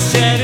said